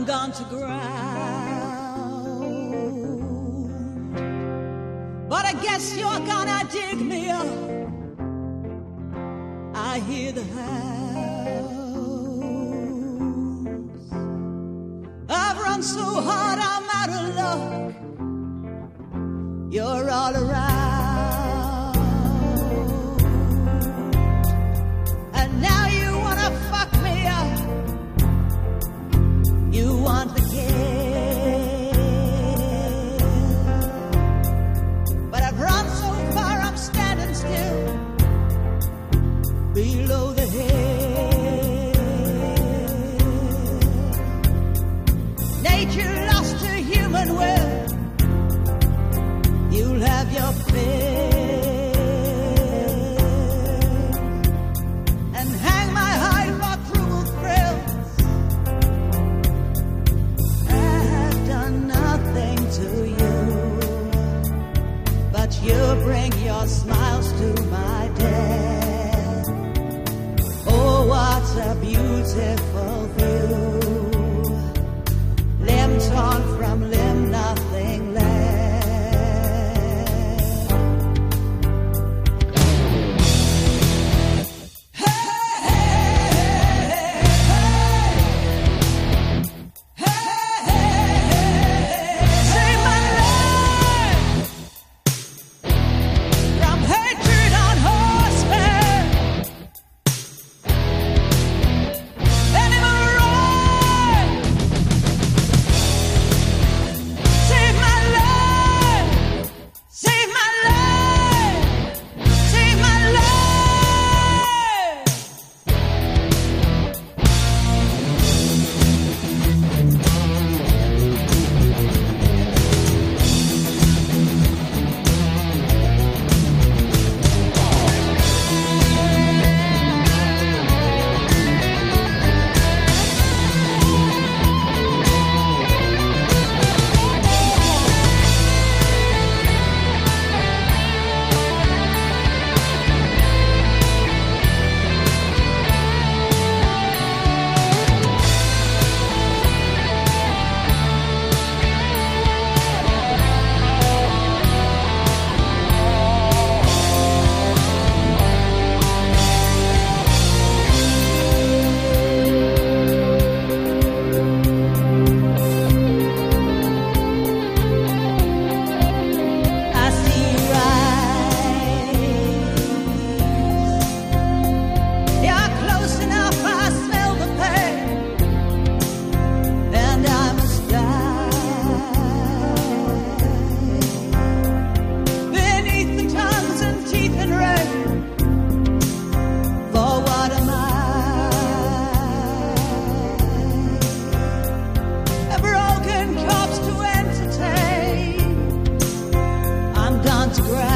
I'm gone to ground. But I guess you're gonna dig me up. I hear the hound. bring your smiles to my day. Oh, what a beautiful view! to grow.